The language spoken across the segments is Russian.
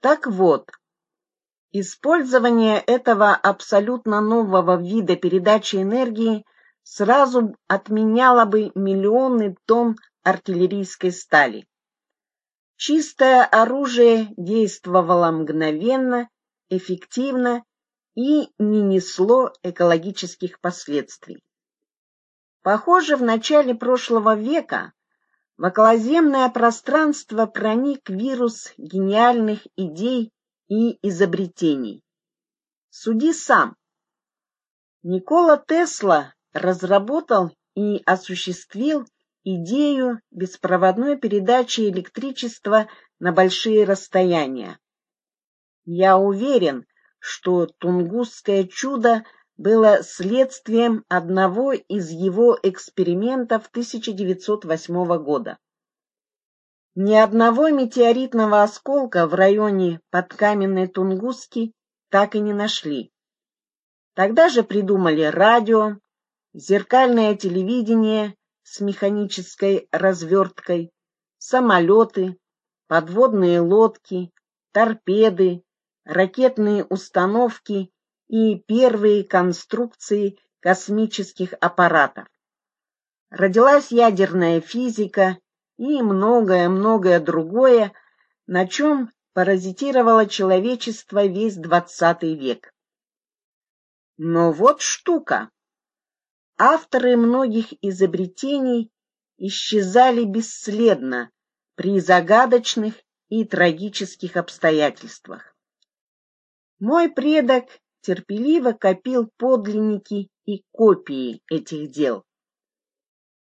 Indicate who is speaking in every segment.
Speaker 1: Так вот, использование этого абсолютно нового вида передачи энергии сразу отменяло бы миллионы тонн артиллерийской стали. Чистое оружие действовало мгновенно, эффективно и не несло экологических последствий. Похоже, в начале прошлого века в околоземное пространство проник вирус гениальных идей и изобретений. Суди сам. Никола Тесла разработал и осуществил идею беспроводной передачи электричества на большие расстояния. Я уверен, что Тунгусское чудо было следствием одного из его экспериментов 1908 года. Ни одного метеоритного осколка в районе подкаменной Тунгуски так и не нашли. Тогда же придумали радио, зеркальное телевидение с механической разверткой, самолеты, подводные лодки, торпеды, ракетные установки и первые конструкции космических аппаратов. Родилась ядерная физика и многое-многое другое, на чем паразитировало человечество весь двадцатый век. Но вот штука. Авторы многих изобретений исчезали бесследно при загадочных и трагических обстоятельствах. Мой предок терпеливо копил подлинники и копии этих дел.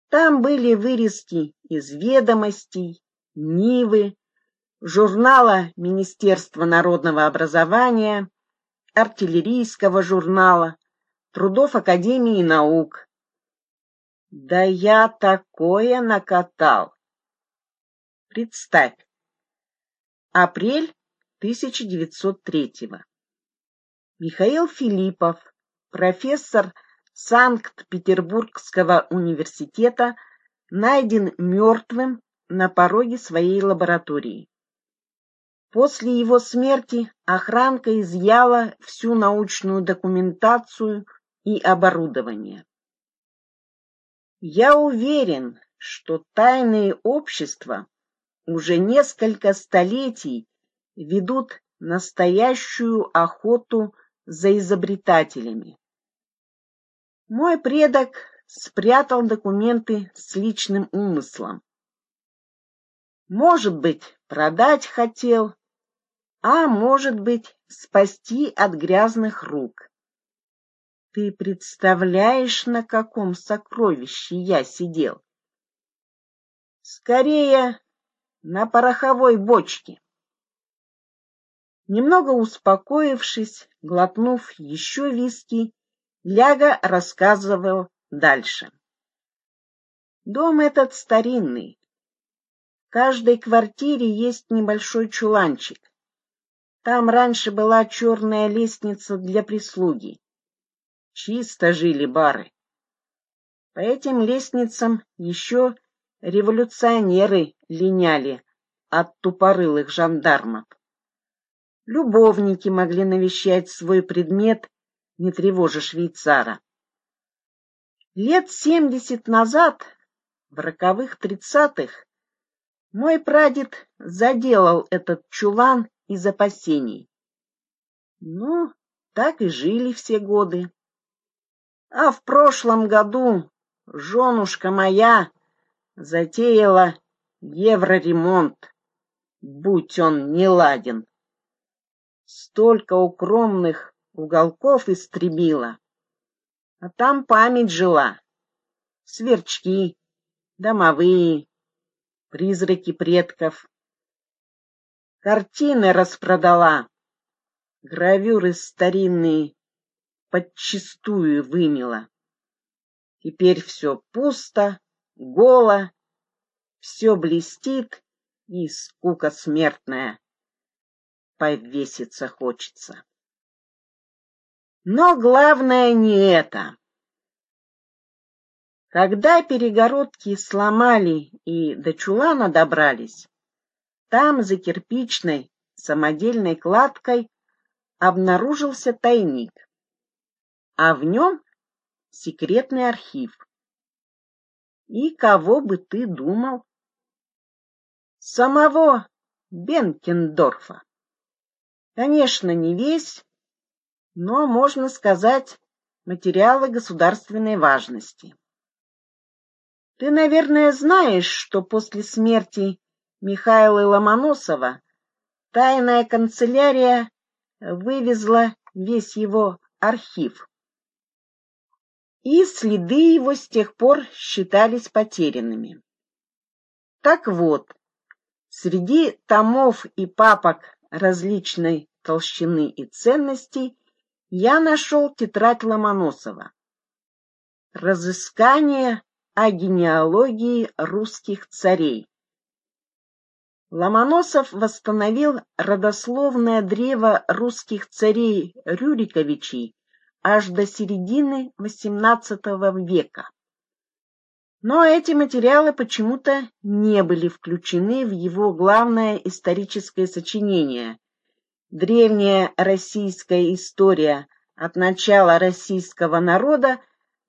Speaker 1: Там были вырезки из ведомостей, Нивы, журнала Министерства народного образования, артиллерийского журнала, трудов Академии наук. Да я такое накатал. Представь. Апрель 1903-го. Михаил Филиппов, профессор Санкт-Петербургского университета, найден мертвым на пороге своей лаборатории. После его смерти охранка изъяла всю научную документацию и оборудование. Я уверен, что тайные общества уже несколько столетий ведут настоящую охоту за изобретателями. Мой предок спрятал документы с личным умыслом. Может быть, продать хотел, а может быть, спасти от грязных рук. Ты представляешь, на каком сокровище я сидел? Скорее, на пороховой бочке. Немного успокоившись, глотнув еще виски, Ляга рассказывал дальше. Дом этот старинный. В каждой квартире есть небольшой чуланчик. Там раньше была черная лестница для прислуги. Чисто жили бары. По этим лестницам еще революционеры линяли от тупорылых жандармов. Любовники могли навещать свой предмет, не тревожа швейцара. Лет семьдесят назад, в роковых тридцатых, мой прадед заделал этот чулан из опасений. Ну, так и жили все годы. А в прошлом году женушка моя затеяла евроремонт, будь он не ладен столько укромных уголков истребила. А там память жила. Сверчки, домовые, призраки предков. Картины распродала, гравюры старинные подчистую вымела. Теперь все пусто, голо, все блестит и скука смертная повеситься хочется. Но главное не это. Когда перегородки сломали и до чулана добрались, там, за кирпичной, самодельной кладкой обнаружился тайник, а в нем секретный архив. И кого бы ты думал? Самого Бенкендорфа. Конечно, не весь, но, можно сказать, материалы государственной важности. Ты, наверное, знаешь, что после смерти Михаила Ломоносова тайная канцелярия вывезла весь его архив. И следы его с тех пор считались потерянными. Так вот, среди томов и папок различной толщины и ценностей я нашел тетрадь Ломоносова. Разыскание о генеалогии русских царей. Ломоносов восстановил родословное древо русских царей Рюриковичей аж до середины XVIII века. Но эти материалы почему-то не были включены в его главное историческое сочинение «Древняя российская история от начала российского народа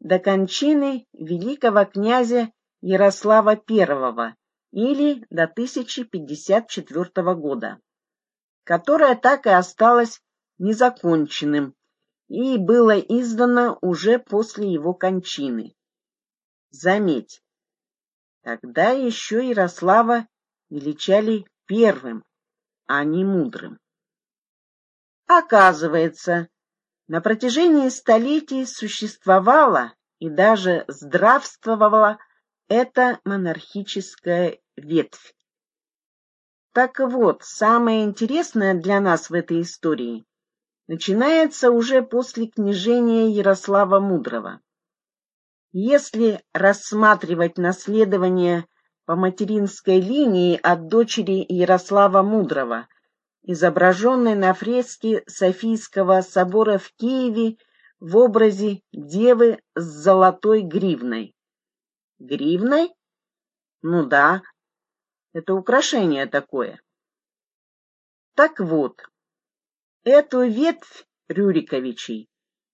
Speaker 1: до кончины великого князя Ярослава I или до 1054 года, которое так и осталось незаконченным и было издано уже после его кончины. Заметь, тогда еще Ярослава величали первым, а не мудрым. Оказывается, на протяжении столетий существовала и даже здравствовала это монархическая ветвь. Так вот, самое интересное для нас в этой истории начинается уже после княжения Ярослава Мудрого. Если рассматривать наследование по материнской линии от дочери Ярослава Мудрого, изображенной на фреске Софийского собора в Киеве в образе девы с золотой гривной, Гривной? Ну да, это украшение такое. Так вот, эту ветвь Рюриковичей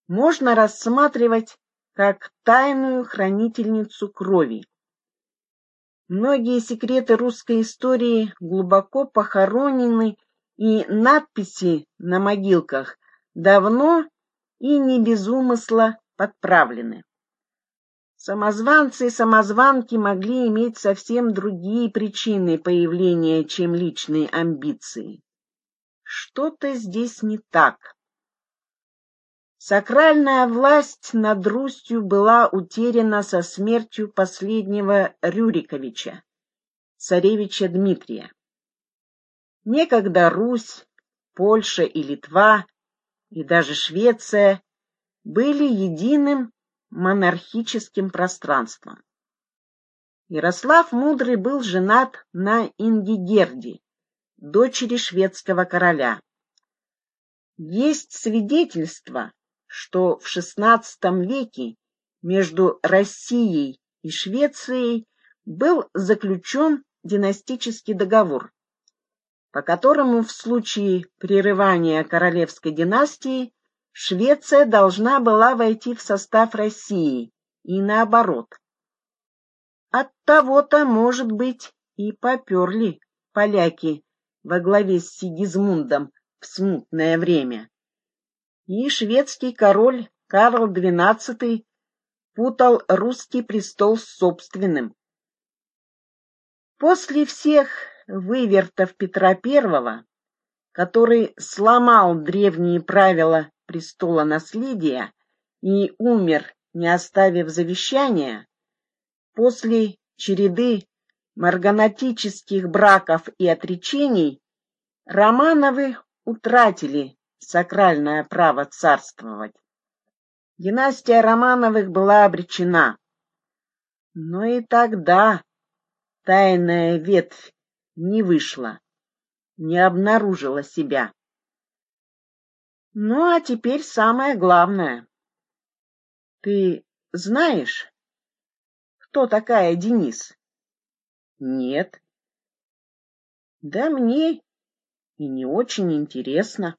Speaker 1: можно рассматривать как тайную хранительницу крови. Многие секреты русской истории глубоко похоронены, и надписи на могилках давно и не без умысла подправлены. Самозванцы и самозванки могли иметь совсем другие причины появления, чем личные амбиции. Что-то здесь не так. Сакральная власть над Русью была утеряна со смертью последнего Рюриковича, царевича Дмитрия. Некогда Русь, Польша и Литва, и даже Швеция были единым монархическим пространством. Ярослав Мудрый был женат на Ингигерде, дочери шведского короля. Есть свидетельство, что в XVI веке между Россией и Швецией был заключен династический договор, по которому в случае прерывания королевской династии Швеция должна была войти в состав России, и наоборот. От того-то, может быть, и поперли поляки во главе с Сигизмундом в смутное время. И шведский король Карл XII путал русский престол с собственным. После всех вывертов Петра I, который сломал древние правила престола наследия и умер, не оставив завещания, после череды марганатических браков и отречений Романовы утратили сакральное право царствовать. Династия Романовых была обречена. Но и тогда тайная ветвь не вышла, не обнаружила себя. Ну, а теперь самое главное. Ты знаешь, кто такая Денис? Нет. Да мне и не очень интересно.